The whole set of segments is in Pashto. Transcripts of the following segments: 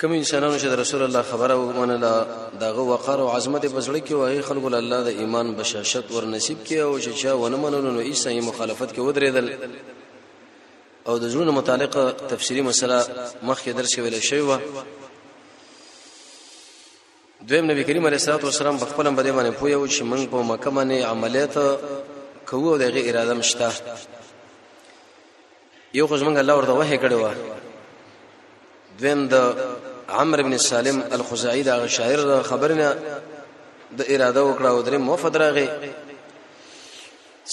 کوم انسانانو چې رسول الله خبره ومنله دغه وقار او عظمت په زړه کې وایي خلکو له الله د ایمان بشاشت ور نصیب کړي او چې چا ونه منلو نو عیسی مخالفت کې ودرېدل او د زړونو متعلق تفسیری مسله مخکې درس کې ویل شوی و دویم نبی کریم علیه الصلاه والسلام په خپل باندې باندې پوی او چې موږ په مکه باندې عملیات کوو دغه اراده مشته یو خو زمونږ الله ورته وحی کړی و دویم د عمرو بن سالم الخزاعي دا شاعر د خبرنه د اراده وکړه او درې موفد راغی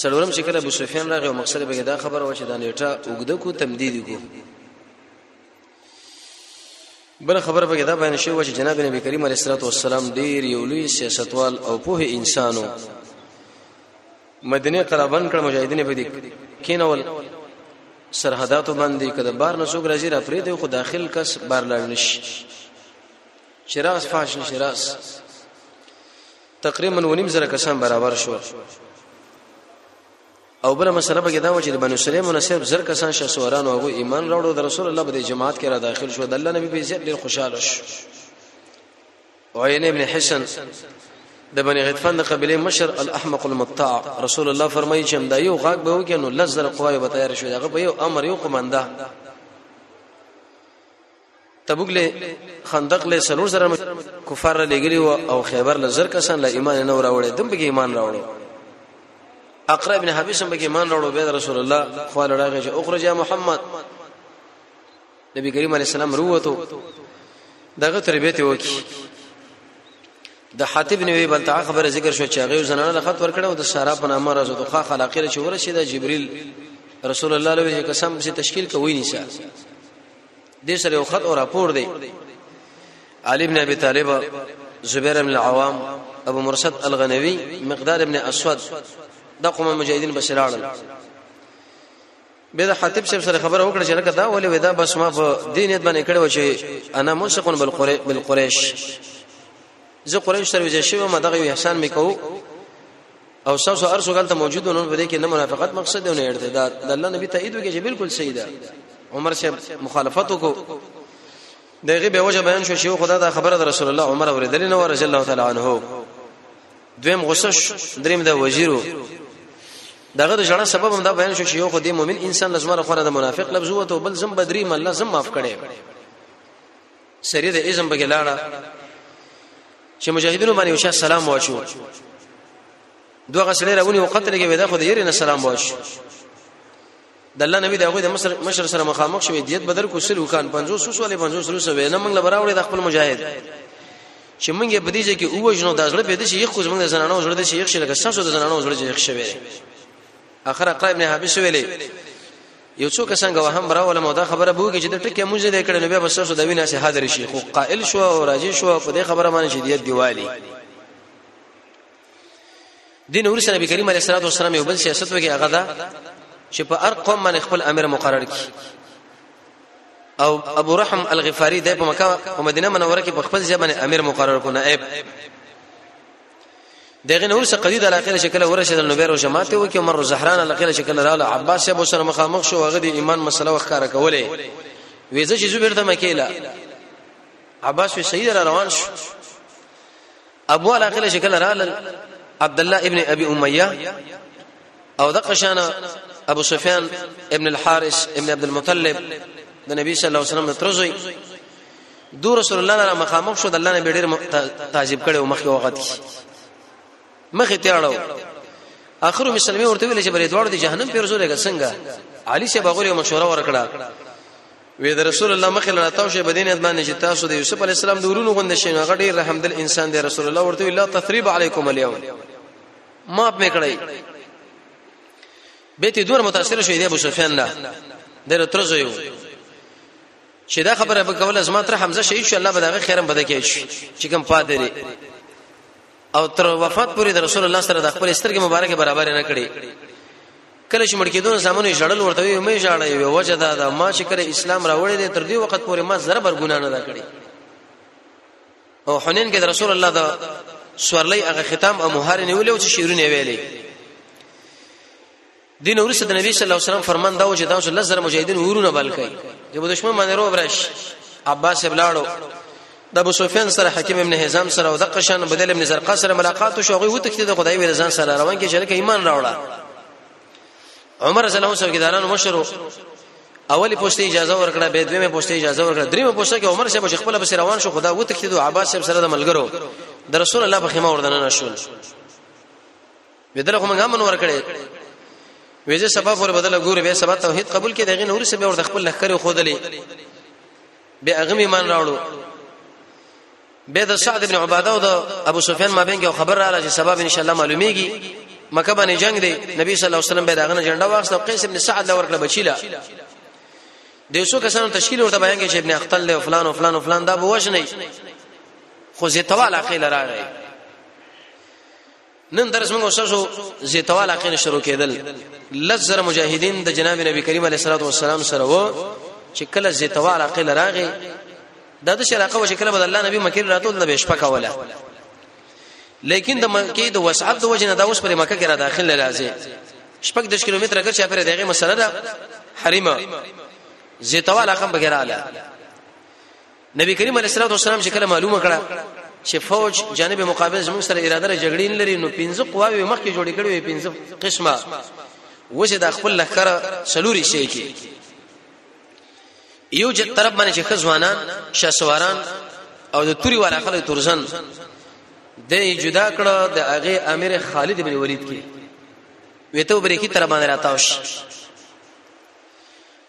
څلورم چې کله ابو سفیان راغی او مقصد به دا خبره و چې دا نیټه وګده کو تمدید کو بل خبر به دا بیان شوی چې جناب نبی کریم علیه الصلاه والسلام ډیر یو لوی سیاستوال او پوه انسانو مدینه قلا بند کړ مجاهدین په دې کینول سرحداتو باندې کده بار نه څوک راځي را پرې دی خو داخل کس بار لاړ نشي چراغ فاش نشي راس تقریبا ونیم زره کسان برابر شو او بل مسله به دا و چې بنو سلیم نه صرف زر کسان شه سوران او ایمان راوړو د رسول الله په جماعت کې را داخل شو د الله نبی به زیات ډیر خوشاله شو عین ابن حسن د بنی غطفان د قبيله مشر الاحمق المطاع رسول الله فرمایي چې دا یو غاګ به وکړي نو لزر قوای به تیار شي هغه په یو امر یو قومنده تبوک له خندق له سلور زره کفار لګلی او خیبر له زر کسان له ایمان نه راوړې دم به ایمان راوړو اقرا ابن حبیش هم به ایمان راوړو به رسول الله خو لړاغه چې اخرج یا محمد نبی کریم علیه السلام روته دغه تربیت وکي د حاتب نوې بل تا خبره ذکر شو چې هغه زنانه د خط ورکړه او د سارا په نامه راځو دوه خلاقې له چوره شي د جبريل رسول الله علیه قسم چې تشکیل کوي نشه د سره یو خط او راپور دی علي ابن ابي طالب زبير بن العوام ابو مرصد الغنوي مقدار ابن اسود د قوم مجاهدین بسراړل به د خطیب صاحب سره خبره وکړه چې لکه دا ولې ودا بس ما په دې نیت باندې کړو چې انا موسقون بالقریش زه قریش سره وځې شوم ما دغه احسان میکو او ساسو ارسو غلطه موجود نو بده کې نه منافقت مقصد نه ارتداد د الله نبی تایید وکړي چې بالکل صحیح ده عمر صاحب مخالفت وکړو دغه به وجه بیان شو چې خدا دا خبره د رسول الله عمر اوریدل نه ورسول الله تعالی عنه دویم غصه دریم د وزیرو دغه د جړه سبب هم دا بیان شو چې یو خو د مؤمن انسان لزمره خوره د منافق لفظ وته او بل زم بدری م الله زم معاف کړي سری د ازم بګی لاړه چې مجاهدینو باندې وشه سلام واچو دوه غسلې راونی او قتل کې ودا خو د یری نه سلام واچو د الله نبی د هغه د مصر مشر سره مخامخ شوی دیت بدل کو سلو کان 500 سوسوله 500 سوسو وینا موږ لبراوړي د خپل مجاهد چې موږ په دې ځکه او وجنو د زړه په دې شي خو موږ د زنانو زړه د شي یخ شي لکه ساسو د زنانو زړه یخ شوی اخر اقرا ابن حابس ویلې یو څو کسان غوا هم برا ولا مودا خبره بو کې چې د ټکه موږ دې کړه نو بیا بس ساسو د وینا سي حاضر شي خو قائل شو او راجي شو په دې خبره باندې چې دیت دیوالي دین ورسره نبی کریم علیه الصلاه والسلام یو بل سیاست وکړي هغه دا چې په هر قوم باندې خپل امیر مقرر کړي او ابو رحم الغفاری د په مکه او مدینه منوره کې په خپل ځای باندې امیر مقرر کو نائب دغه نور څخه قدید الاخره شکل ورشه د نوبیر او جماعت او کې عمر زهران الاخره شکل رااله عباس ابو سره مخامخ شو هغه د ایمان مسله وخاره کوله ویزه چې زبیر ته مکیلا عباس وی سید را روان شو ابو علا کله شکل رالل عبد الله ابن ابي اميه او دغه شان ابو سفيان ابن الحارث ابن عبد المطلب د نبی صلی الله علیه وسلم ترزوی دو رسول الله را مخامخ شو د الله نبی ډیر تعجب کړي او مخ یو غت مخ ته اړو اخر مسلمه ورته ویل چې بری دوړ د جهنم پر زورګه څنګه علي شه بغور یو مشوره ورکړه وې د رسول الله مخې له تاسو شه بدین ادمان چې تاسو د یوسف علی السلام د ورونو غوند شین هغه ډیر رحم دل انسان دی رسول الله ورته لا تثریب علیکم اليوم ما په کړی به ته دور متاثر شوې دی ابو سفیان لا ډیر ترزو یو چې دا خبره به کوله زما تر حمزه شهید شو الله به دغه خیرم بده کې شي چې کوم پاتې او تر وفات پورې د رسول الله سره د خپل سترګې مبارکه برابر نه کړي کله چې مړ کېدون زمونه ژړل ورته وي مې ژړل وي وجه دا ده ما چې کله اسلام راوړی دی تر دې وخت پورې ما زره بر ګنا نه دا کړی او حنین کې رسول الله دا سورلې هغه ختم او مهار نیولې او چې شیرونه ویلې دین ورسره د نبی صلی الله علیه وسلم فرمان دا و چې دا لزر مجاهدین ورونه بلکې د دشمن باندې روب راشي عباس ابلاړو د ابو سفیان سره حکیم ابن حزام سره او د قشان بدل ابن زرقا سره ملاقات شو هغه وته چې د خدای ویل ځان سره روان کې چې ایمان راوړه عمر رضی الله عنه څوکیدارانو مشر اولی پوښتې اجازه ورکړه به دویمه پوښتې اجازه ورکړه دریمه پوښتې کې عمر صاحب چې خپل بس روان شو خدا وته چې د عباس صاحب سره د ملګرو د رسول الله په خیمه وردن نه شول بدل خو موږ هم نور کړي ویزه سبا پورې بدل ګوره به سبا توحید قبول کړي دغه نور سبا ور خپل لخر خو دلې به هغه ایمان راوړو به د سعد ابن عباده او د ابو سفیان مابین کې خبر رااله چې سبب ان شاء الله معلومیږي مکه باندې جنگ دی نبی صلی الله علیه وسلم به داغه جنډه واخسته قیس ابن سعد لور کړ بچیلا د یو کسانو تشکیل ورته بیان کې چې ابن اختل له فلان او فلان او فلان دا به وښنی خو زه تواله قیل راغی نن درس موږ اوسو زیتوال اخر شروع کېدل لزر مجاهدین د جناب نبی کریم علیه الصلاه والسلام سره وو چې کله زیتوال اخر راغی د د شراقه وشي کله بد الله نبی مکه راتول نه بشپه کوله لیکن د مکه د وسعت د وجنه دا اوس پر مکه کې را داخل راځي شپږ د کیلومتر کې چې پر دغه مسله ده حریمه زیتوال اخم بغیر اعلی نبی کریم علیه الصلاه والسلام چې کله معلومه کړه چې فوج جانب مقابل زموږ سره اراده لري جګړې نه لري نو پنځه قواوی مخکې جوړې کړې وي پنځه قسمه وشه د خپل لخر سلوري شي کې یو چې طرف باندې چې خزوانان شاسواران او د توري والا خلک تورزن د جدا کړه د هغه امیر خالد بن ولید کې وته برې کی تر باندې راتاوش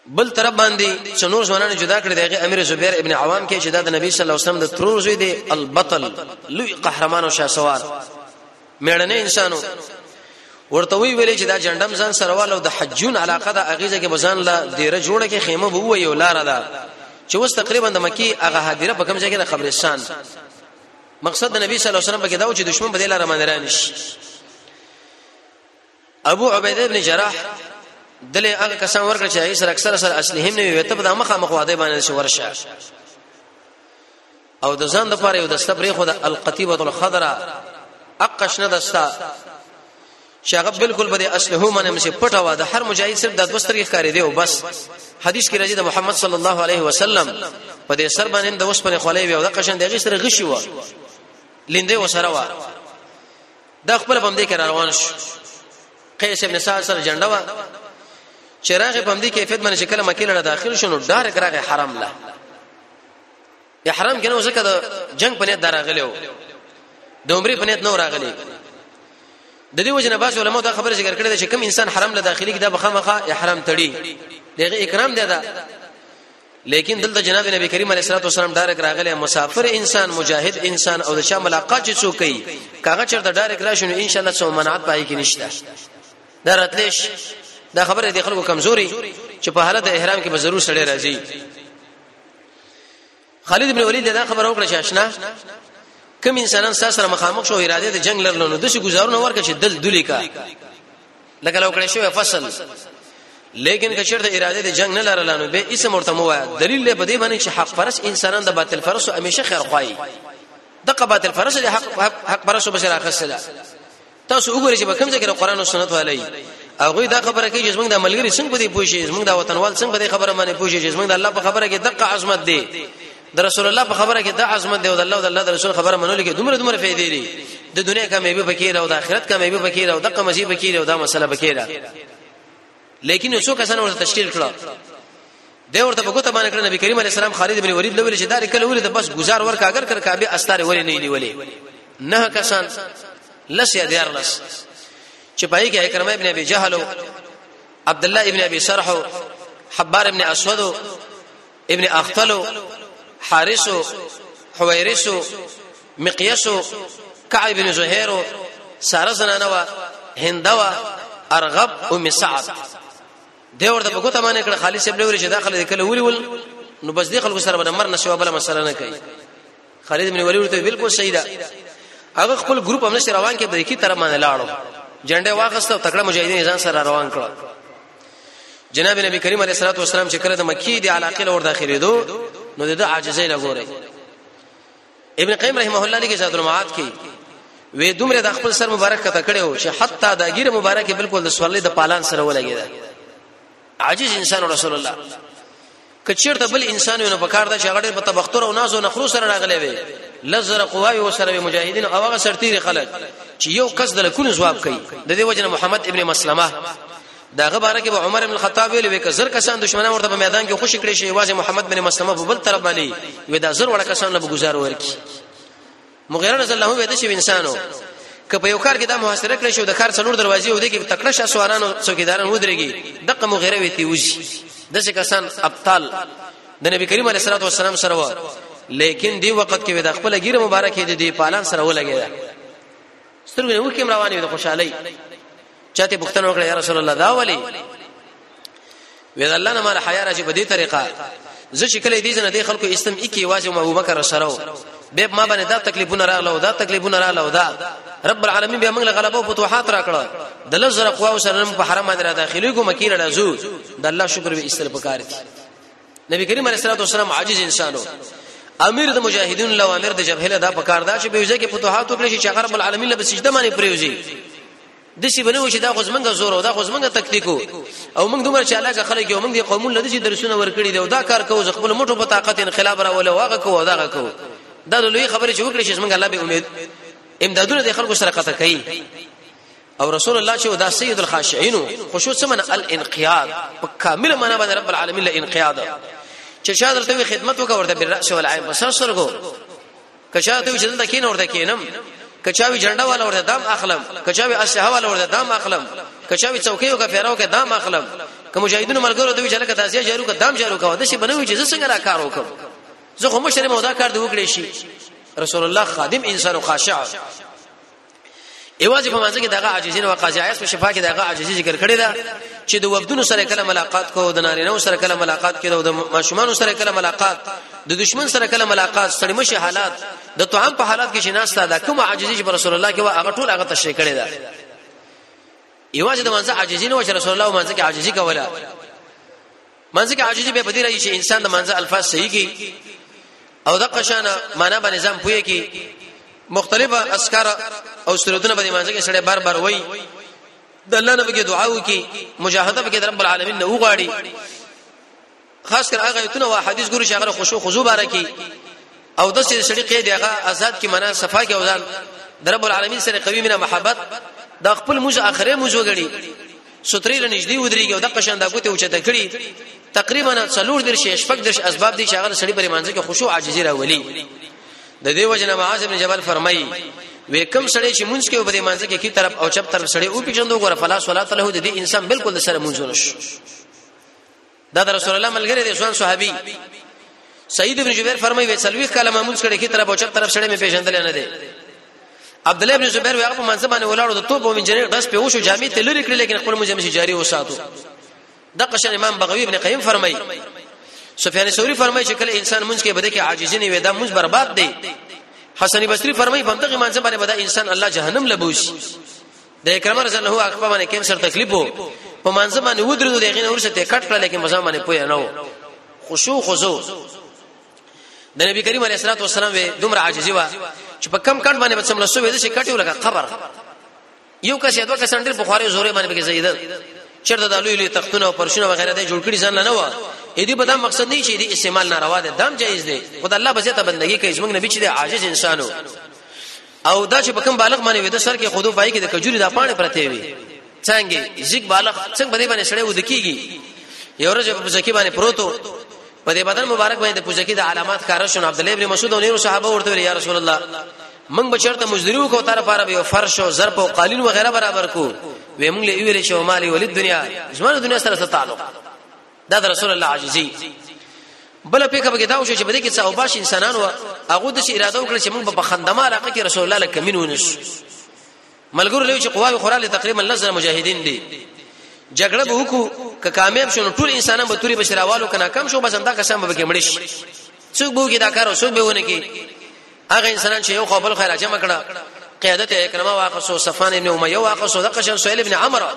بل تر باندې چې نور ځوانان جدا کړی دی امیر زبیر ابن عوام کې چې د نبی صلی الله علیه وسلم د ترور زوی دی البطل لوی قهرمان او شاسوار میړنه انسانو ورته وی ویلې چې دا جندم ځان سروال او د حجون علاقه د اغیزه کې بزان لا دیره جوړه کې خیمه بو وی ولاره ده چې اوس تقریبا د مکی هغه حادیره په کوم ځای کې د قبرستان مقصد د نبی صلی الله علیه وسلم په کې دا و چې دشمن په دې لار باندې رانیش ابو عبیده ابن جراح دله هغه کسان ورکړ چې ایسر اکثر سره اصلي هم نه وي ته په مخه مخ واده باندې شو ورشه او د ځان د پاره یو د صبر خو د القتیبه الخضراء اقش نه دستا چې هغه بالکل به د اصله منه مشه پټه وا د هر مجاهد صرف د دوسترګې ښکارې دی او بس حدیث کې راځي د محمد صلی الله علیه وسلم په دې سر باندې د وسپنې خولې وي او د قشن دغه سره غشي و لیندې وسره و دا خپل په دې کې روان شو قیس ابن سعد سره جنډه وا چراغ په دې کیفیت باندې شکل مکه لړه داخل شونه ډار کراغه حرام لا احرام کنه ځکه د جنگ په نیت دراغلی و د عمرې په نیت نو راغلی د دې وجنه باس علماء دا خبره ذکر کړې چې کوم انسان حرام له داخلي کې دا بخمخه احرام تړي دغه اکرام دی دا لیکن دلته جناب نبی کریم علیه الصلاه والسلام ډایرک راغلی مسافر انسان مجاهد انسان او د شاه ملاقات چې څوک کوي کاغه چرته ډایرک راشي نو ان شاء الله څو منعت پای کې نشته دا راتلش دا خبره د خلکو کمزوري چې په حالت احرام کې به ضرور سړی راځي خالد ابن ولید دا خبره وکړه چې آشنا کوم انسانان سره مخامخ شو اراده د جنگ لرلو نو د شي گزارونه ورکړي چې دل دلی کا لکه لو کړی شوی فصل لیکن که چیرته اراده د جنگ نه لرله نو به اسم ورته مو دلیل له بده باندې چې حق پرس انسانان د باطل پرس همیشه خیر خوای دغه باطل پرس د حق حق پرس بشر اخسله تاسو وګورئ چې په کوم ځای کې قرآن او سنت ولای هغه دا خبره کوي چې موږ د ملګری څنګه په دې پوښي موږ د وطنوال څنګه په دې خبره باندې پوښي چې موږ د الله په خبره کې دقه عظمت دی د رسول الله په خبره کې د عظمت دی او د الله او د الله د رسول خبره منل کې دومره دومره فائدې دي د دنیا کامیابی پکې ده او د آخرت کامیابی پکې ده او د قمزي پکې ده او دا مسله پکې ده لیکن یو څو کسان ورته تشکیل کړه د ورته په ګوته باندې کړ نبی کریم علیه السلام خالد بن ولید لویل چې دا کله ولید بس گزار ورکا اگر کر کعبه استار ولې نه نیولې نه کسان لس یا دیار لس چې پای کې اکرمه ابن ابي جهل عبد الله ابن ابي سرح حبار ابن اسود ابن اختل حارث حویرث مقیس کعب بن زهیر ساره زنانه وا هندوا ارغب ام سعد دی ورته په کوته باندې کړه خالص ابن وری چې داخله کله ولي ول نو بس دی خلکو سره باندې مر نشو بل مسله نه کوي خالد بن ولید ورته بالکل صحیح ده هغه خپل ګروپ هم نشه روان کې بریکی تر باندې لاړو جنډه واغسته او تکړه مجاهدین ځان سره روان کړ جناب نبی کریم علیه الصلاه والسلام چې کله د مکی دی علاقې لور داخلي دو نو د عاجزۍ نه ګوري ابن قیم رحمه الله لیکي زاد المعاد کې وې دومره د خپل سر مبارک کته کړو چې حتی د ګیره مبارک بالکل د سوالې د پالان سره ولګیدا عاجز انسان رسول الله کچیرته بل انسان ونه پکار دا چې هغه ډېر په تبختر او ناز او نخرو سره راغلی وي لزر قواي او سره مجاهدین او هغه سرتیر خلک چې یو کس د لکونو جواب کوي د دې وجنه محمد ابن مسلمه داغه باره کې عمر ابن الخطاب ویل وکړه زر کسان دشمنان ورته په میدان کې خوشی کړی شي واځي محمد بن مسلمه په بل طرف باندې ودا زر وړ کسان له گزار ورکی مغیره رضی الله وې د شی انسانو که په یو کار کې دا محاصره کړی شو د کار څلور دروازې و دي کې تکړه شاه سوارانو څوکیداران ودرېږي دغه مغیره وې تی وځي د څه کسان ابطال د نبی کریم علیه الصلاه والسلام سره و لیکن دی وخت کې د خپل ګیره مبارکې د دی پالان سره ولګیدا سترګې وکم روانې د خوشحالي چاته پوښتنه وکړه یا رسول الله دا ولی وې الله نه مال حیا راځي په دې طریقه زه چې کله دې جن دې خلکو اسلام اکی واځي ما ابوبکر سره به ما باندې دا تکلیفونه راغله او دا تکلیفونه راغله او دا رب العالمین به موږ غلبه او فتوحات راکړه د لزر قوا او سره په حرم باندې را داخلي کوم کیره راځو د الله شکر به استل پکار دي نبی کریم علیه الصلاه والسلام عاجز انسانو امیر د مجاهدین له امر د جبهه له دا په کار دا چې به ځکه فتوحات وکړي چې هغه رب العالمین له سجده باندې پریوزي د سی بنو چې دا خو زمنګ زور او دا خو زمنګ تکتیکو او موږ دومره چې علاقه خلک یو موږ د قومون لدی چې درسونه ورکړي دی او دا کار کوو خپل موټو په طاقت انقلاب را ولا واغه کوو دا کوو دا لوی خبره چې وکړي چې موږ الله به امید امدادونه د خلکو سره قطع کوي او رسول الله چې دا سید الخاشعين خشوع سمن الانقياد په کامل معنا باندې رب العالمین له انقياد چې شاید ورته خدمت وکړ ورته بالراس والعين بس سرګو کچا ته چې دلته کین ورته کینم کچاوی جنډه والا ورته دام اخلم کچاوی اسلحه والا ورته دام اخلم کچاوی چوکیو کا پیراو کا دام اخلم که مجاهدونو ملګرو دوی چې لکه تاسو جارو کا دام جارو کا د شي بنوي چې څنګه را کار وکم زه خو مشر مودا کار دی وکړې شي رسول الله خادم انسان خاشع ایواز په مازه کې دغه عاجزین او قاضیایس په شفا کې دغه عاجزی ذکر کړی دا چې د وفدونو سره کله ملاقات کو د نارینه سره کله ملاقات کړو د ماشومان سره کله ملاقات د دشمن سره کله ملاقات سړمش حالات د توهم په حالات کې شناسته دا کوم عاجزی چې رسول الله کې وا هغه ټول هغه تشریح کړی دا ایواز د مازه عاجزین او رسول الله مازه کې عاجزی کوله منځ کې عاجزي به بدی راځي چې انسان د منځ الفاظ صحیح کی او د قشانه معنا باندې ځم پوي کی مختلفه اسکار او سرودونه باندې منځ کې سړی بار بار وای د الله نبی کې دعا وکي مجاهده به کې رب العالمین نه وغواړي خاص کر هغه ایتونه او حدیث ګورو چې هغه خشوع خضوع بارکی او د سې سړي قید هغه آزاد کی معنا صفا کې اوزان د رب العالمین سره قوی مینه محبت د خپل موږ اخره موږ وګړي سترې لنجدي ودرېږي او د قشان د کوته اوچته کړي تقریبا څلور درش شپږ درش اسباب دي چې هغه سړي پر منځ کې خشوع عاجزي راولي د دې وجنه معاذ بن جبل فرمایي وکم سړی چې مونږ کې په دې منځ کې کی طرف او چپ طرف سړی او پیژندو غره فلا صلات له د دې انسان بالکل سره مونږ نشو دا د رسول الله ملګری دی ځوان صحابي سعید ابن جبیر فرمایي وې سلوي کاله مامون سره کی طرف او چپ طرف سره مې پیژندل نه دی عبد الله ابن زبیر وی هغه په منځ باندې ولاړو د توپ او منجنیر داس په وشو جامع ته لری کړل لیکن خپل مجمع جاری وساتو د قشن امام بغوی ابن قیم فرمایي سفیان ثوری فرمایي چې کله انسان منځ کې بده کې عاجزی نه وي دا منځ برباد دی حسن بصری فرمایي په دغه منځ باندې بده انسان الله جهنم لبوش د اکرمه رضی الله عنه په باندې کینسر تکلیف وو په منځ باندې ودرېدو دغه نه ورسته کټ کړل لیکن په ځان باندې پوی نه وو خشوع خضوع د نبی کریم علیه الصلاه والسلام وې دومره عاجزي وا چې په کم کټ باندې بچم لسو وې چې کټیو لګا قبر یو کس یا دوه کس انډر بخاری زوره باندې به زیدل چرته د لوی لوی تختونه او پرشونه وغیرہ د جوړ کړي ځان نه و اې دې په دا مقصد نه شي دې استعمال ناروا ده دم جایز دی خدای الله بزیته بندگی کوي زموږ نبی چې عاجز انسانو او دا چې په کوم بالغ باندې وي د سر کې خودو پای کې د کجوري د پانې پرته وي څنګه زیګ بالغ څنګه باندې باندې سړی ودکیږي یو ورځ په ځکه باندې پروتو په دې بدن مبارک باندې د پوزکی د علامات کار شون عبد الله ابن مسعود او نور صحابه ورته ویل یا رسول الله موږ به چرته مزدوری وکړو تر پاره به فرش او ظرف او قالین وغیرہ برابر کو وې موږ له ویل شو مالی ولید دنیا زموږ دنیا سره څه تعلق دا د رسول الله عاجزي بل په کبه کې دا وشو چې بده کې صحابه شي انسانانو هغه د شي اراده وکړه چې موږ په خندما علاقه کې رسول الله لکه مين ونس ملګرو له چې قواوی خوراله تقریبا لزر مجاهدین دي جګړه به وکړو که کامیاب شون ټول انسانان به توري بشراوالو کنه کم شو بس انده قسم به کې مړ شي څوک به کې دا کار او څوک به ونه کې هغه انسانان چې یو خپل خیر اچم کړه قیادت اکرمه واقصو صفان ابن امیه واقصو دقشن سهیل ابن عمرو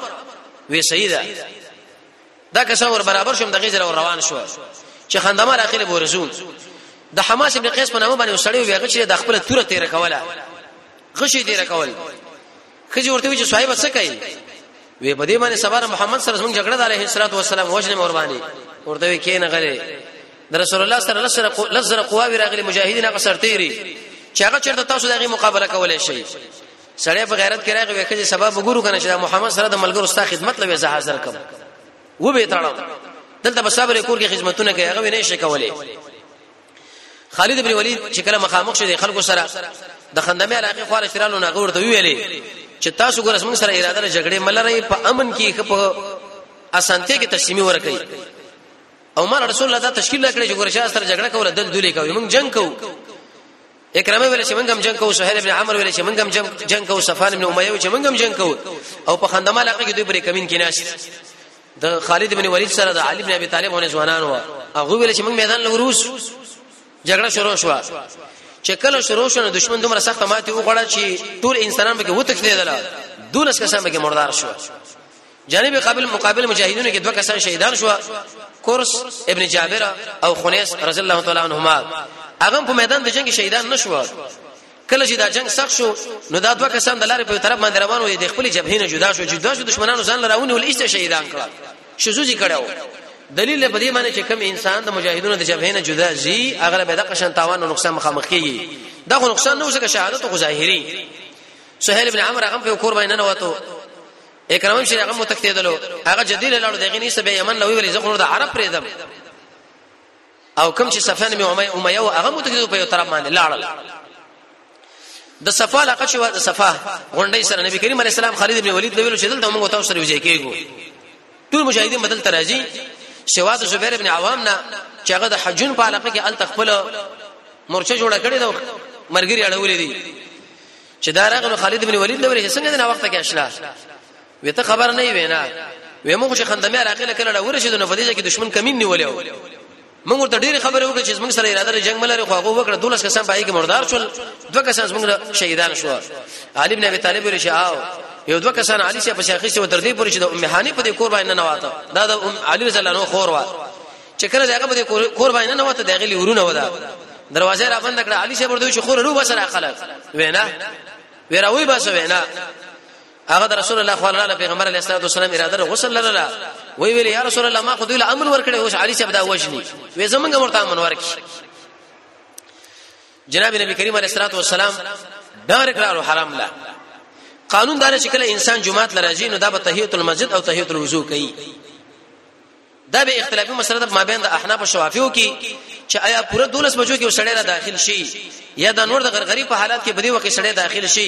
وی سیدا دا کسان ور برابر شوم د غیزر او روان شو چې خندمار اخیره بورزون د حماس ابن قیس په نامه باندې وسړی ویغه چې د خپل توره تیر کوله غشي تیر کول خځه ورته وی چې صاحب څه کوي وی په دې باندې سبار محمد سره زموږ جګړه دار علیه الصلاه والسلام وجنه مور باندې ورته وی کینه غره د رسول الله سره لسره لسره قواوی راغلي مجاهدین هغه سرتيري چې هغه چرته تاسو دغه مقابله کولای شي سړی په غیرت کې راغی وکړي سبب وګورو کنه چې محمد سره د ملګرو ستا خدمت لوي زه حاضر کوم و به تړم دلته په صبر کور کې خدمتونه کوي هغه نه شي کولای خالد بن ولید چې کله مخامخ شو د خلکو سره د خندمه علاقه خوار شرالو نه غوړته ویلې چې تاسو ګورس موږ سره اراده لري جګړې ملره په امن کې په اسانته کې تسلیمي ورکړي او مر رسول الله دا تشکیل کړی چې ګورشه سره جګړه کوله دل دلی کوي موږ جنگ کوو اکرامه ویل چې منګم جنگ کوو سهیل ابن عمرو ویل چې منګم جنگ جنگ کوو صفان ابن امیه چې منګم جنگ کوو او په خندمه علاقه کې دوی پرې کمین کې ناش د خالد ابن ولید سره د علي ابن ابي طالب ونه ځوانان و هغه ویل چې موږ میدان لوروس جګړه شروع شو چې کله شروع شو دښمن دومره سخت ماتي وغوړه چې ټول انسانان به وتښتیدل دولس کسان به مردار شو جانب قابل مقابل مجاهدینو کې دوه کسان شهیدان شو کورس ابن جابر او خنیس رضی الله تعالی عنهما هغه په میدان د جنگ شهیدان نشو کله چې دا جنگ سخت شو نو دا دوه کسان د لارې په طرف باندې روان وو د خپل جبهې نه جدا شو چې دوه دشمنانو ځان لراونی ول ایسته شهیدان کړه شذوزی کړو دلیل په دې معنی چې کم انسان د مجاهدونو د جبهې نه جدا زی اغلب د قشن تاوان او نقصان مخامخ کیږي دا خو نقصان نه وسه شهادت خو ظاهري سهيل بن عمرو هغه په کور باندې نه وته اکرام شي هغه متکتیدلو هغه جدیل لاړو دغه نه سبه یمن لوي ولې زخور د عرب پرېدم او کوم چې صفان می امیه امیه هغه متکتیدو په یو طرف باندې لاړل د صفا لقه شو د صفا غونډې سره نبی کریم علیه السلام خالد ابن ولید لوي چې دلته موږ تاسو سره وځي کېږو ټول مجاهدین بدل تراجی سوا د زبیر ابن عوام نه چې هغه د حجون په علاقه کې ال تخپل مرچه جوړه کړې ده مرګري اړولې دي چې دا راغلو خالد بن ولید لوري چې څنګه نه وخت کې اشلا وې ته خبر نه وې نه وې موږ چې خندمه راغله کله لا ورشي د نفدیجه کې دشمن کمین نیولې و موږ ورته ډېر خبره وکړه چې موږ سره اراده لري جنگ ملره خو هغه وکړه دولس کسان پای کې مردار شول دوه کسان موږ شهیدان شو علي بن ابي طالب ورشي آو یو دوه کسان علي شه په شیخ شه تر دې پورې چې د ام هاني په دې کور باندې نه واته دا د ام علي رضی الله عنه خور و چې کله دغه په کور باندې نه وته دغه لورونه ودا دروازه را بند کړه علي صاحب ورته چې خور رو بسره خلک وینا ویراوی بس وینا هغه د رسول الله صلی الله علیه پیغمبر علیه الصلاه والسلام اراده له غسل لره وی ویل یا رسول الله ما خو دوی امر ورکړی اوس علي صاحب دا وجنی وې زمونږ مرته امر ورکړي جناب نبی کریم علیه الصلاه والسلام ډار کړه حرام لا قانون دار چې کله انسان جمعات لراځي نو دا به تحیت المسجد او تحیت الوضو کوي دا به اختلافي مسله ده مابین د احناف او شوافیو کې چې آیا پوره 12 بجو کې سړی را داخل شي یا د نور د غرغری په حالت کې بدی وخت سړی داخل شي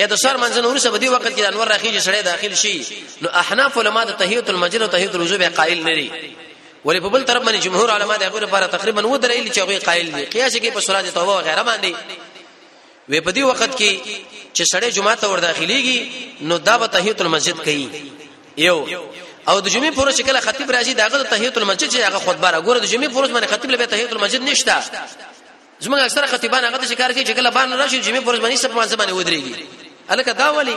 یا د سر منځن ورسره بدی وخت کې د انور راخیږي سړی داخل شي نو احناف علما د تحیت المجر او تحیت الوضو به قائل نه دي ولې په بل طرف باندې جمهور علما د هغه لپاره تقریبا و درېل چې هغه قائل دي قیاس کې په سورات توبه وغیرہ باندې وې په دې وخت کې چې سړی جمعه ته ور داخليږي نو دا به تحیت المسجد کوي یو او د جمعې پورو چې کله خطیب راځي داغه د تحیت المسجد چې هغه خطبه را ګوره د جمعې پورو باندې خطیب لبه تحیت المسجد نشته زمونږ اکثره خطیبان هغه د شکار کې چې کله باندې راشي جمعې پورو باندې سب مازه باندې ودرېږي الکه دا ولی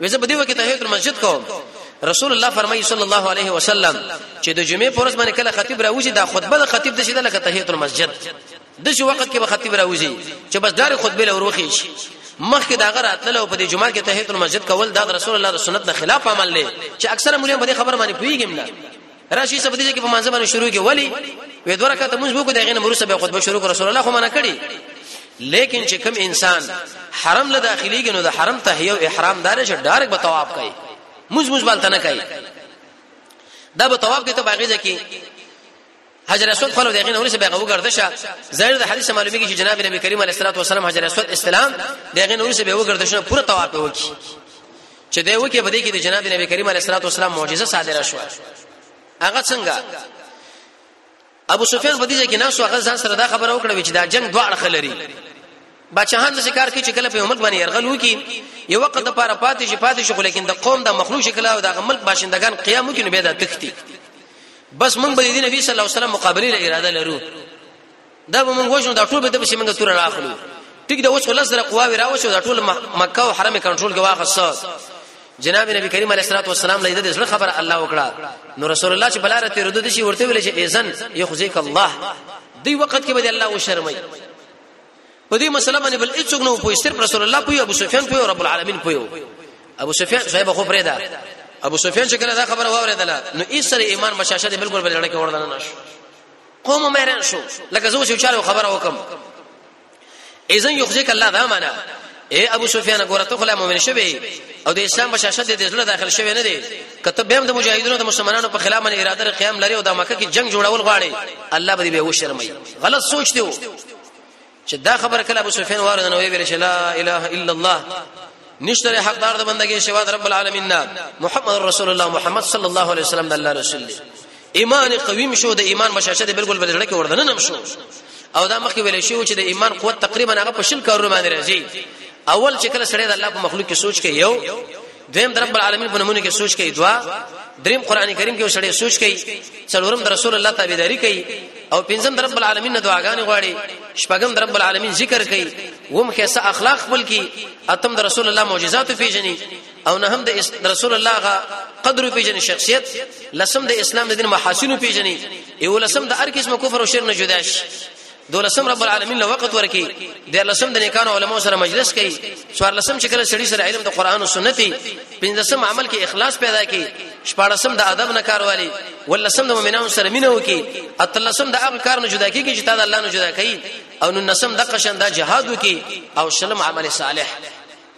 وځه په دې وخت کې تحیت المسجد کوم رسول الله فرمایي صلی الله علیه وسلم چې د جمعې پرځ باندې کله خطیب راوځي دا خطبه د خطیب د شیدل تحیت المسجد د شي وخت کې به خطیب راوځي چې بس دار خطبه له وروخي شي مخکې دا غره اتلو په دې جمعه کې تحیت المسجد کول دا رسول الله د سنت نه خلاف عمل دی چې اکثره مولین په دې خبر باندې پویګم نه راشي صاحب دې کې په مانځه باندې شروع کې ولی وې دوه رکعات موږ وکړو دغه نمبر سره خطبه شروع کړو رسول الله خو منع کړی لیکن چې کوم انسان حرم له داخلي ګنو د حرم تحیه او احرام دار شه ډایرک به طواف کوي موږ موږ بالته نه کوي دا به طواف کې ته باغې ځکه حجر اسود خلو دغه نور سبه غو گردشه زائر د حدیث معلومیږي چې جناب نبی کریم علیه الصلاه والسلام حجر اسود استلام دغه نور سبه وګردشه پوره طواف وکړي چې دی وکي په دې کې د جناب نبی کریم علیه الصلاه والسلام معجزه صادره شو هغه څنګه ابو سفیان په دې کې ناس هغه ځان سره دا خبره وکړه چې دا جنگ دوه اړخ لري بچهان د شکار کې چې کله په ملک باندې يرغل وکي یو وخت د پاره پاتې شي پاتې شي خو لیکن د قوم د مخلوق شکل او د ملک باشندگان قیام وکړي نو به دا تختی بس موږ به د نبی صلی الله علیه وسلم مقابله اراده لرو دا به موږ وژنو دا ټول به د پښې موږ تور راخلو ټیک دا اوس ولس سره قواوی راوښو دا ټول مکه او حرم کنټرول کې واخصه جناب نبی کریم علیه الصلاه والسلام له دې خبر الله وکړه نو رسول الله چې بلاره تیر دوی شي ورته ویل چې اذن یخزیک الله دی وخت کې به الله وشرمای په دې مسله باندې بل هیڅوک نه پوي صرف رسول الله پوي ابو سفیان پوي رب العالمین پوي ابو سفیان صاحب خو پرې ده ابو سفیان چې کله دا خبره واوریدله نو ایسره ایمان مشاشه دې بالکل بلړه کې وردان نه شو قوم مهران شو لکه زه چې چارو خبره وکم اذن یخزیک الله دا معنا اے ابو سفیان ګورته خلا مؤمن شوی او د اسلام په شاشه د زړه داخل شوی نه دی کته به هم د مجاهدینو د مسلمانانو په خلاف باندې اراده قیام لري او د مکه کې جنگ جوړول غواړي الله به دې به وشرمي غلط سوچ دیو چې دا خبر کله ابو سفیان وارد نو ویل چې لا اله الا الله نشتره حقدار د بندګۍ سوا د رب العالمین نه محمد رسول الله محمد صلی الله علیه وسلم د الله رسول دی ایمان قویم شو د ایمان مشاشه د بالکل بدل کې وردن نم شو او دا مخکې ویل شو چې د ایمان قوت تقریبا هغه په شل کارو باندې راځي اول چې کله سړی د الله په مخلوق کې سوچ کوي یو دویم در رب العالمین په نمونه کې سوچ کوي دعا دریم قران کریم کې وسړي سوچ کوي څلورم در رسول الله تابعداري کوي او پنځم در رب العالمین نه دعاګانې غواړي شپږم در رب العالمین ذکر کوي وم خیسه اخلاق خپل کی اتم در رسول الله معجزات پیژني او نه هم د رسول الله غا قدر پیژني شخصیت لسم د اسلام د دین محاسن پیژني یو لسم د هر قسم کفر او شرک نه جدا شي دولسم رب العالمین له وخت ورکی د لسم د نیکانو علماء سره مجلس کوي څوار لسم چې کله سړي سره علم د قران او سنت دی پنځم عمل کې اخلاص پیدا کی شپاړسم د ادب نه کار والی ولسم د مؤمنانو سره مینه وکي اتلسم د هغه کار نه جدا کیږي چې تا د الله نه جدا کوي او نو نسم د قشن د جهاد وکي او شلم عمل صالح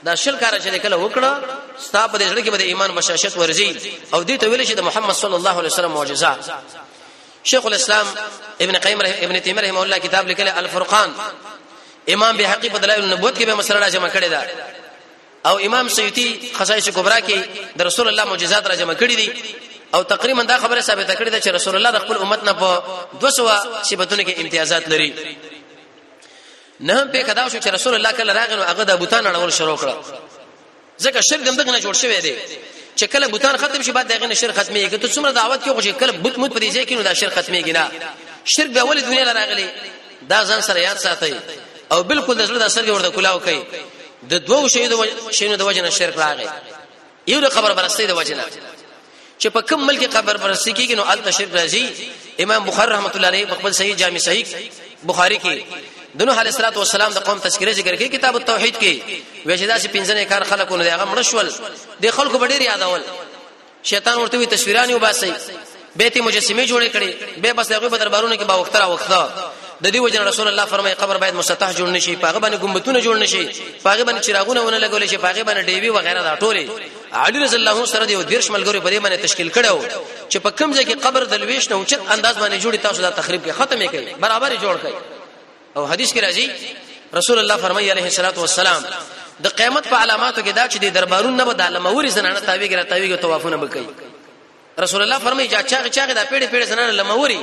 دا شل کار چې کله وکړه ستا په دې ځل کې به ایمان بشاشت ورزي او دې ته ویل شي د محمد صلی الله علیه وسلم معجزه شیخ الاسلام ابن قیم رحم ابن تیمیه رحم الله کتاب لیکل الفرقان امام بهقی په دلایل النبوت کې به مسله را جمع کړی دا او امام سیوطی خصائص کبرا کې د رسول الله معجزات را جمع کړی دي او تقریبا دا خبره ثابته کړې ده چې رسول الله د خپل امت نه په 200 صفاتونو کې امتیازات لري نه په کدا شو چې رسول الله کله راغی نو هغه د بوتان اړول شروع کړ ځکه شرک هم دغه نه جوړ شوی دی چې کله بوتان ختم شي بعد دغه نه شرک ختميږي ته څومره دعوت کې خو چې کله بوت موت پرې ځای کې نو دا شرک ختميږي نه شرک به ولې دنیا لراغلي دا ځان سره یاد ساتي او بالکل د زړه د سر ورته کلاو کوي د دوو شهیدو شینو د وجنه شرک راغی یو د خبر برسته د وجنه چې په کوم ملک قبر پرستی کیږي نو الته شرک راځي امام بخاری رحمت الله علیه په خپل صحیح جامع صحیح بخاری کې د نوح علیه الصلاه والسلام د قوم تذکره ذکر کوي کتاب التوحید کې وجدا سي پنځنه کار خلکو نه هغه مړشول د خلکو په ډیر یادول شیطان ورته وی تصویران یو باسي بیت مجسمه جوړې کړي به بس هغه په دربارونو کې با وخت را وخت د دې وجه رسول الله فرمایي قبر باید مسطح جوړ نشي پاغه باندې ګمبتونه جوړ نشي پاغه باندې چراغونه ونه لګول شي پاغه باندې ډیوی وغیرہ دا ټوله علي رضی الله عنه سره یو دیرش ملګری په دې باندې تشکیل کړو چې په کوم ځای کې قبر د لويش نه اوچت انداز باندې جوړي تاسو دا تخریب کې ختمه کړي برابر جوړ کړي او حدیث کې راځي رسول الله فرمایي عليه الصلاه والسلام د قیامت په علاماتو کې دا چې د دربارونو نه به د علموري زنانه تاویګ را تاویګ توافونه وکړي رسول الله فرمایي چې چاغ چاغ دا پیړې پیړې زنانه لموري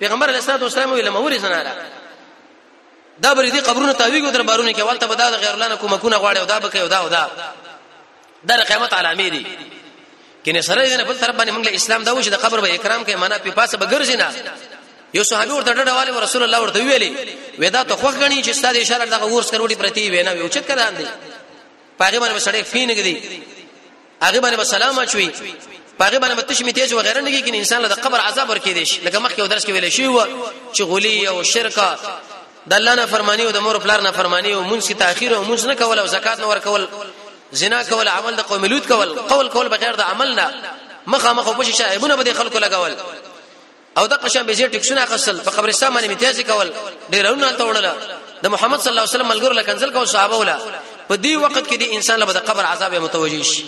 پیغمبر علیه الصلاه والسلام ویل لموري زنانه دا بری دي قبرونو تاویګ دربارونو کې والته به دا غیر الله نه کومه کونه غواړي او دا به کوي او دا او دا دا قیامت علامه دي کینه سره دې بل طرف باندې موږ اسلام دا وشه د قبر به اکرام کوي معنا په پاسه به ګرځي نه یو صحابي ورته ډډواله رسول الله ورته ویلي ودا ته خوښ غني چې ستاسو اشاره دغه ورس کروټي پرتی وینا وی اوچت کړه اندي پاګه باندې سړی فین کړي هغه باندې سلام اچوي پاګه باندې تشمی تیز و غیره نه کیږي انسان له قبر عذاب ورکې دي لکه مخکې درس کې ویل شي و چې غلی او شرک د الله نه فرمانی او د مور پلار نه فرمانی او مونږ کی تاخير او مونږ نه کول او زکات نه ور کول زنا کول عمل د قوم لوط کول قول کول بغیر د عمل نه مخه مخه په شایبونه به خلکو لګول او د قشم به زی ټکسونه خپل په قبرستان باندې امتیاز کول ډیرونه ته وړل د محمد صلی الله علیه وسلم ملګرو لکنزل کو صحابه ولا په دې وخت کې د انسان له قبر عذاب متوجي شي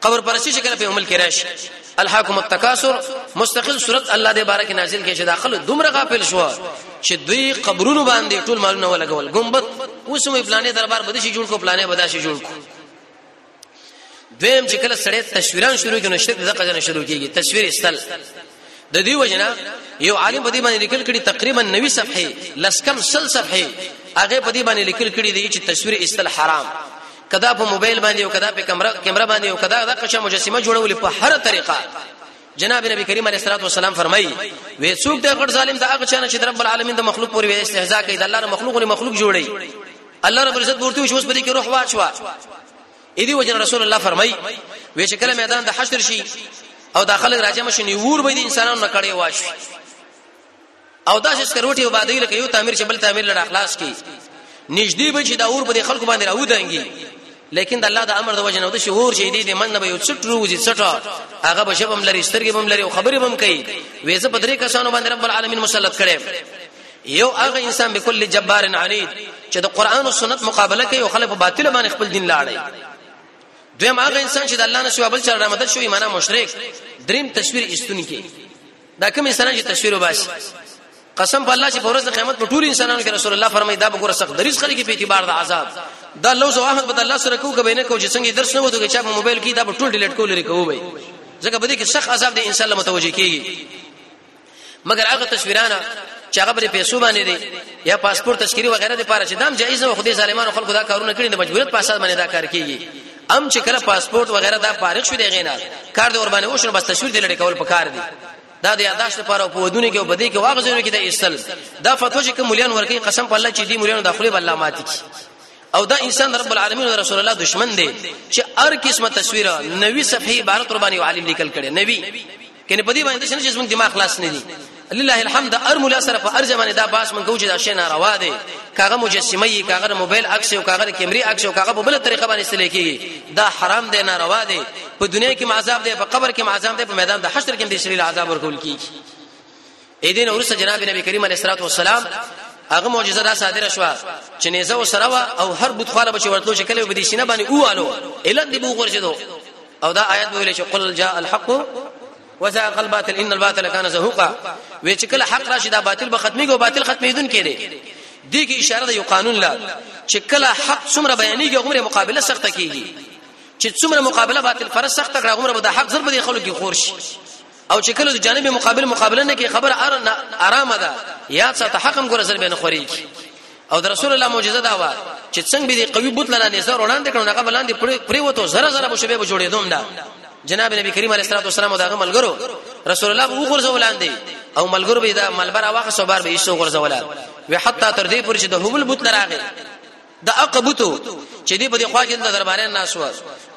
قبر پرستی چې کنه په عمل کې راشي الحاکم التکاثر مستقل صورت الله دې بارک نازل کې چې داخله دومره غافل شو چې دوی قبرونو باندې ټول مالونه ولګول ګمبت اوس مې پلانې دربار بده شي جوړ کو پلانې بده شي جوړ کو دویم چې کله سړی تصویران شروع کړي نو شرک دغه ځنه شروع کیږي تصویر استل د دې وجنا یو عالم په دې باندې لیکل کړي تقریبا 90 صفحې لسکم سل صفحې هغه په دې باندې لیکل کړي دی چې تصویر استل حرام کدا په موبایل باندې او کدا په کیمرا کیمرا باندې او کدا د قشه مجسمه جوړول په هر طریقه جناب نبی کریم علیه الصلاه والسلام فرمایي وې څوک د غړ ظالم د هغه چانه چې رب العالمین د مخلوق پورې استهزاء کوي د الله نه مخلوق نه مخلوق جوړي الله رب عزت ورته وشوس په دې کې روح واچوا اې دی وجه رسول الله فرمای وې چې کله میدان د حشر شي او داخله راجم شي نور به د انسانانو نه کړي واش او دا چې کروټي او بادې لکه یو تعمیر چې بل تعمیر لړ اخلاص کی نږدې به چې دا اور په خلکو باندې راودانګي لیکن د الله د امر د وجه نه د شهور شي دي د من نه به یو څټ روزي څټ هغه به شبم لري سترګې بم لري او خبرې بم کوي وېزه په درې کسانو باندې رب العالمین مسلط کړي یو هغه انسان به کل جبار عنید چې د قران او سنت مقابله کوي او خلک په باطل باندې خپل دین لاړي دویم هغه انسان چې د الله نه سوا بل چا رحمت شو ایمانه مشرک دریم تصویر استون کې دا کوم انسان چې تصویر وباسي قسم په الله چې په ورځ د قیامت په ټول انسانانو کې رسول الله فرمایي دا به ګوره سخت دریس خلک په اعتبار د عذاب دا لوز واحد په الله سره کو کبه نه کو چې څنګه درس نه وته چې په موبایل کې دا په ټول ډیلیټ کول لري کوي ځکه بده کې سخت عذاب د انسان له متوجي کیږي مګر هغه تصویرانه چې هغه بری پیسو باندې دي یا پاسپورت تشکری وغیرہ د پاره چې دام جایز نه خو دې ظالمانو خلکو دا کارونه کړی د مجبوریت په اساس باندې دا کار کیږي ام چې کله پاسپورت وغیرہ دا فارغ شو دی غینا کار د اور باندې وشو بس تصویر دې لړې کول پکار دي دا د یاداشت لپاره په ودونه کې او بدی کې واغزونه کې د ایستل دا فتوا چې کوم مليان ورکی قسم په الله چې دې مليان داخلي بل ماتي کی او دا انسان رب العالمین او رسول الله دشمن دی چې هر قسمه تصویر نوی صفحه عبارت قرباني او عالم لیکل کړي نوی کنه په دې باندې شنه چې زموږ دماغ خلاص نه دي لله الحمد ارمل سره په ارجه باندې دا باس من کوجه دا شی ناروا دی کاغه مجسمه یي کاغه موبایل عکس او کاغه کیمرې عکس او کاغه په بل طریقه باندې استعمال کیږي دا حرام دی ناروا دی په دنیا کې معذاب دی په قبر کې معذاب دی په میدان د حشر کې د شلیل عذاب ورکول کیږي اې دین ورسره جناب نبی کریم علیه الصلاه والسلام هغه معجزه دا صادره شو چې نيزه وسره وا او هر بت خاله بچ ورتلو چې کله بدی سینه باندې اوالو اعلان دی بو غرشدو او دا آیات ویل چې قل جاء الحق وزاق الباطل ان الباطل كان زهوقا وی چې کله حق راشي دا باطل به ختمي ګو باطل ختميدون کړي دي کې اشاره ده یو قانون لا چې کله حق څومره بیانېږي هغه مقابله سخته کیږي چې څومره مقابله باطل پر سخته کړه هغه به د حق ضرب دي خلکو کې خور شي او چې کله د جانب مقابل مقابله نه کې خبر ارنا آرام ده یا څه حقم ګور سره بین خوري او د رسول الله معجزه دا و چې څنګه به دې قوي بوت لنا نظر وړاندې کړو هغه بلاندې پریوتو زره زره بشبه به جوړې دوم دا جناب نبی کریم علیه الصلاه والسلام دا ملګرو رسول الله وو خور زولاندې او ملګرو به دا ملبر واخه سو بار به ایسو خور زولال وی حتی تر دې پر چې د هبل بوت لراغه د عقب بوتو چې دی په دې خوا کې د دربارین ناس و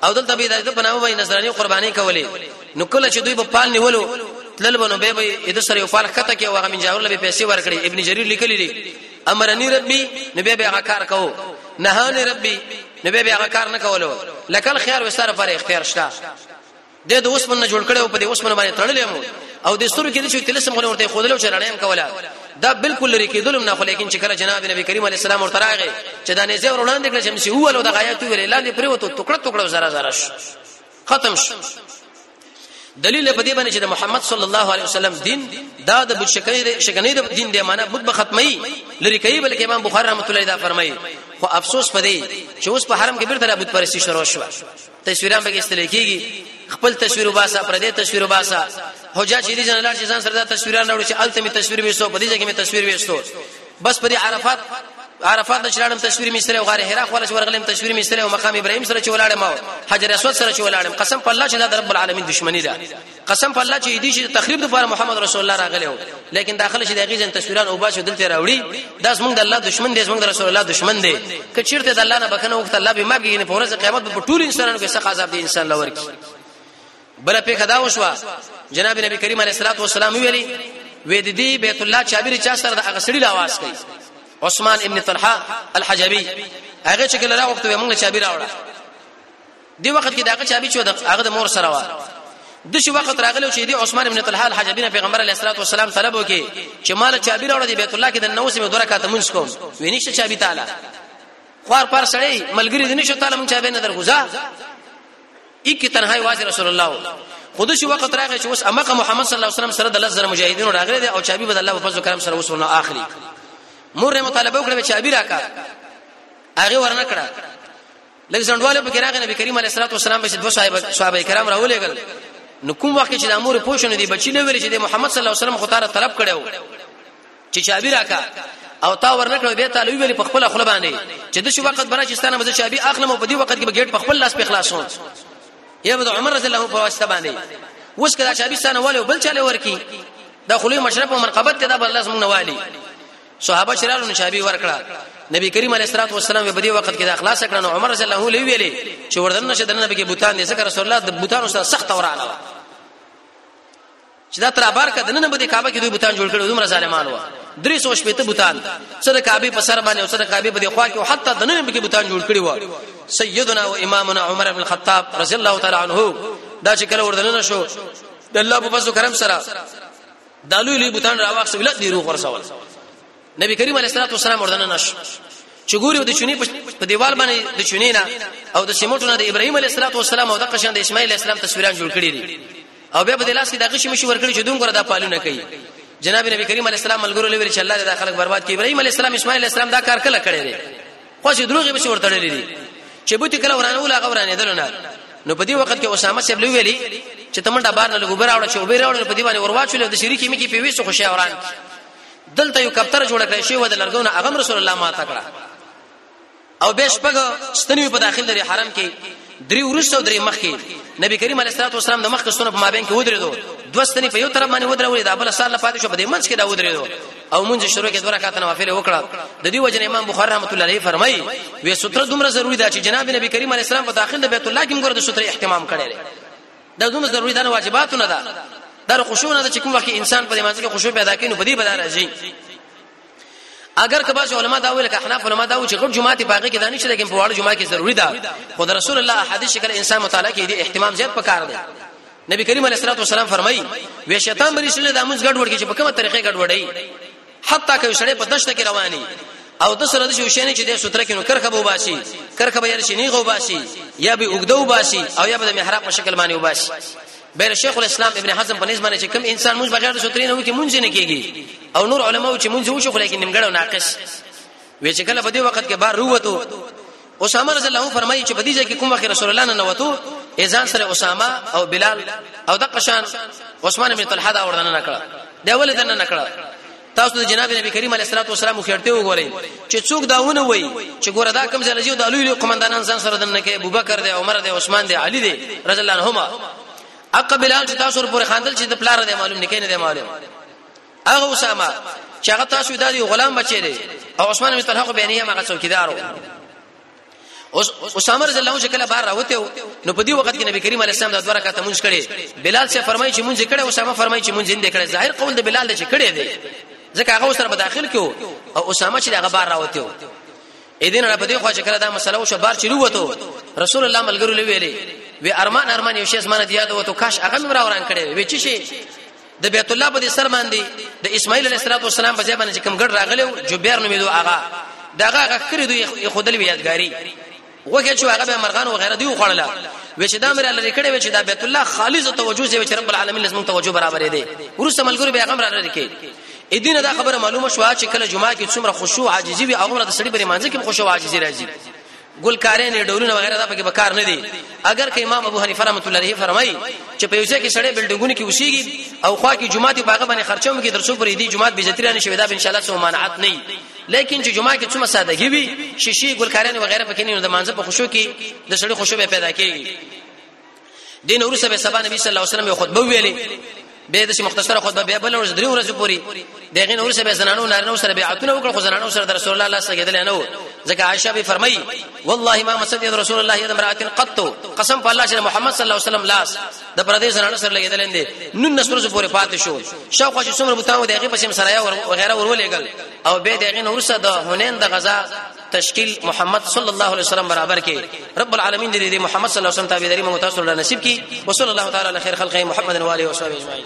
او دلته به د بنامه به نظرانی قرباني کولې نو کله چې دوی په پال نیولو تلل بنو به به د سره یو پال خطه کې او هغه من جاول به پیسې ورکړي ابن جریر لیکلی دی امرنی ربي نو به به کار کوو نهانه ربي نو به به کار نه کولو لکه خيار وسره پر اختیار شته د د اوسمن نه جوړ کړي او په د اوسمن باندې تړلې مو او د ستورو کې د شوی تلسم غل ورته خودلو چې رڼایم کوله دا بالکل لري کې ظلم نه خو لیکن چې کله جناب نبی کریم علی السلام ورته راغی چې دا نه زه وړاندې کړ چې مسی هو د غایات ویل لاندې پریوتو ټوکړه ټوکړه زره زره شو ختم شو دلیل په دې باندې چې د محمد صلی الله علیه وسلم دین دا د بشکې شګنې د دین دی معنی بد ختمي لري کوي بلکې امام بخاری رحمت الله دا فرمایي خو افسوس پدې چې اوس په حرم کې بیرته بت پرستی شروع شو تصویران به استل کیږي خپل تصویر وباسا پر دې تصویر وباسا حجاج دې جن لاړ چې ځان سره دا تصویران راوړي چې الته می تصویر وېستو په دې ځای کې می تصویر وېستو بس پر عرفات عرفات د چلاړم تصویر می سره غار حرا خلاص ورغلم تصویر می سره او مقام ابراهیم سره چې ولاړم او حجر اسود سره چې ولاړم قسم په الله چې دا رب العالمین دښمنی ده قسم په الله چې دې شي تخریب لپاره محمد رسول الله راغلی و لیکن داخله شي دغه ځین تصویران او باسو دلته راوړي دا زمونږ د الله دشمن دی زمونږ د رسول الله دشمن دی که چیرته د الله نه بکنه وخت الله به ما کې نه پورز قیامت په ټول انسانانو کې سخت عذاب دی انسان لور کی بل په خدا وشوا جناب نبی کریم علیه الصلاه والسلام ویلي وې د دې بیت الله چابیر چا سره د اغسړي لاواز کوي عثمان ابن طلحه الحجبي هغه چې کله راوخت وي موږ چابیر راوړه دی وخت کې داغه چابي چې هغه د مور سره و د شي وخت راغلو چې دی عثمان ابن طلحه الحجبین پیغمبر علیه الصلاه والسلام طلب وکي چې مال چابي راوړ دی بیت الله کې د نو سمه دوه رکعات مونږ کوم وینیشه چابي تعالی خوار پر سړی ملګری دې نشو تعالی مونږ چابي نه درغوزا یک تنهای واځي رسول الله خود شي وخت راغی چې اوس امقه محمد صلی الله علیه وسلم سره د لزر مجاهدین راغلي او چابي بد الله په فضل کرم سره وسونه اخلي مور مطالبه وکړه چې چابي راکا هغه ورنکړه لږ ځندواله په کراغه نبی کریم علیه الصلاه والسلام به دوه صاحب صحابه کرام راولېګل نو کوم وخت چې د امور پوښنه دی بچی نه ویل چې د محمد صلی الله علیه وسلم خو تعالی طلب کړو چې چابي راکا او تا ورنکړو به تعالی ویل په خپل خپل باندې چې د شو وخت برا چې ستانه مزه چابي اخلم او په دې وخت کې به گیټ په خپل لاس په خلاصون یا به عمر رضی الله په واسطه باندې وس کړه چابي ستانه والو بل چاله ورکی د خلی مشرف او منقبت ته د الله سمونه والی صحابه شرالو نشابي ورکړه نبی کریم علیه الصلاه والسلام په دې وخت کې د اخلاص کړنو عمر رضی الله عنه ویلي چې وردن نشه د نبی کې بوتان دي ذکر رسول الله د بوتانو سره سخت ورانه و چې دا تر بار کده نه بده کعبه کې دوی بوتان جوړ کړو دومره ظالمان و درې سو شپې ته بوتان سره کعبه په سر باندې او سره کعبه په دې خوا کې او حتی د نبی کې بوتان جوړ کړی و سیدنا و امامنا عمر بن الخطاب رضی الله تعالی عنه دا چې کله وردن نشو د الله په فضل کرم سره دا لوی لوی بوتان راوښته ولادت دی روغ ورسول نبی کریم علیه الصلاه والسلام وردن نش چې ګوري د چونی په دیوال باندې د چونی نه او د سیمټو نه د ابراهیم علیه الصلاه والسلام او د قشان د اسماعیل علیه السلام تصویران جوړ کړی دي او بیا په دلاس کې دغه شی مشي ورکړي چې دوی ګره دا پالونه کوي جناب نبی کریم علیه السلام ملګرو لوي چې الله دې دا خلک برباد کړي ابراهیم علیه السلام اسماعیل علیه السلام دا کار کله کړی دی خو چې دروغ به ورته لري دي چې بوتي کله ورانه ولا غورانه دلونه نو په دې وخت کې اسامه صاحب لوي ویلي چې تمنډه بار نه لګو براوړه چې وبې راوړل په دې باندې ورواچول د شریکې مې کې په وېسو خوشاله وران دلته یو کپتر جوړ کړی شی و د لرګونه اغم رسول الله ما تا کړه او بهش پګ ستنوي په داخل لري حرم کې درې ورسته او درې مخکې نبی کریم علیه الصلاه والسلام د مخکې سونه په مابین کې ودرېدو دوه ستنې په یو طرف باندې ودرولې دا بل سال پاتې شو په دې منځ کې دا ودرېدو او مونږ شروع کې دوه رکعات نوافل وکړه د دې وجه امام بخاری رحمت الله علیه فرمایي وې ستر دومره ضروری ده چې جناب نبی کریم علیه السلام په داخل د بیت الله کې موږ د ستر اهتمام کړی دا دومره ضروری ده واجبات نه ده دا خشوع نه ده چې کوم وخت انسان په دې منځ کې خشوع پیدا کړي نو په دې بدل راځي اگر که بعض علما دا ویل که احناف علما دا و چې غټ جمعه ته باقي کې دانه شي لیکن په وړ جمعه کې ضروری ده خو د رسول الله حدیث شکل انسان مطالعه کې دي اهتمام زیات پکار دی نبی کریم علیه الصلاه والسلام فرمایي وې شیطان بری شله د موږ ګډ وړ کې چې په کومه طریقې ګډ وړي حتی که شړې په دشت کې رواني او د سره د شوشنې چې د ستر کې نو کرخه بو باسي کرخه به یې شنی غو باسي یا به وګدو باسي او یا به د محراب په شکل باندې وباسي بیر شیخ الاسلام ابن حزم په نسبت باندې چې کوم انسان مونږ بغیر د شترین وو کې مونږ نه کېږي او نور علما چې مونږ وشو خو لیکن نیمګړو ناقص وی چې کله په دې وخت کې بار روته اسامه رضی الله فرمایي چې په دې ځای کې کوم وخت رسول الله نه وته اذان سره اسامه او بلال او د قشان عثمان بن طلحه دا وردن نه کړ دا ولې دنه نه کړ تاسو د جناب نبی کریم علیه الصلاه والسلام خیرته وګورئ چې څوک داونه وای چې ګوره دا کم ځای د لوی لوی قومندانان ځان سره دنه کې ابوبکر دی عمر دی عثمان دی علی دی رضی الله عنهما اقا بلال چې تاسو پر خاندل چې د پلار دی معلوم نکې نه دی معلوم هغه اسامه چې هغه تاسو د غلام بچی دی او عثمان بن طلحه بیانیه هغه څوکیدارو اوس اسامه رضی الله عنه کله بار راوته نو په دې وخت کې نبی کریم علیه السلام د دوه رکعات مونږ کړي بلال سے فرمایي چې مونږ کړي اسامه فرمایي چې مونږ زنده کړي ظاهر قول د بلال چې کړي دی ځکه هغه سره په داخل کې او اسامه چې هغه بار راوته اذن رب دې خو چې کله دا مسله وشو بار چې وروته رسول الله ملګرو لوي وی ارمان ارمان یو شی اسمانه دی یاد وته کاش هغه مې را وران کړي وی چې شي د بیت الله په دې سر باندې د اسماعیل علیه السلام په ځای باندې کوم ګډ راغلی او جبیر نومېدو هغه دغه غکری دوی خودل وی یادګاری وګه چې هغه به مرغان او غیره دی وخړله و چې دا مر الله لري کړي و چې دا بیت الله خالص توجه دی چې رب العالمین لازم توجه برابرې دی ورسره ملګری به هغه لري کې اې دین دا خبره معلومه شو چې کله جمعه کې څومره خشوع عاجزي وي هغه د سړي بری مانځي کې خشوع عاجزي راځي ګل کارین ډولونه وغیرہ دا پکې بکار نه دي اگر که امام ابو حنیفه رحمۃ اللہ علیہ فرمایي چې په یوځای کې سړی بلډینګونه کې وسیږي او خوا کې جمعه ته باغ باندې خرچوم کې درڅو پرې دی جمعه به جتریا نشي دا ان شاء الله سو مانعات نه لیکن چې جمعه کې څومره سادهګي وي شیشي ګل کارین وغیرہ پکې نه د مانزه په خوشو کې د سړی خوشو به پیدا کیږي دین ورسه به سبا نبی صلی الله علیه وسلم یو خطبه ویلې به د مختصره خطبه به بل ورځ درې ورځې پوری دغه نور سره زنانو نارینه سره بیعتونه وکړ خو زنانو سره رسول الله الله سره کېدل نه و ځکه عائشه به فرمایي والله ما مسد رسول الله يد امراه قط قسم په الله چې محمد صلی الله علیه وسلم لاس د پردې زنانو سره لګېدل نه نن نسور سره پوری پاتې شو شاوخوا چې څومره بوتاو دغه پسې سره یا وغیرہ ورولېګل او به دغه نور سره د هنین د غزا تشکیل محمد صلی الله علیه وسلم برابر کې رب العالمین دې محمد صلی الله علیه وسلم تابعداري موږ تاسو ته نصیب کړي وصلی الله تعالی علی خیر خلق محمد و علیه وصحبه اجمعین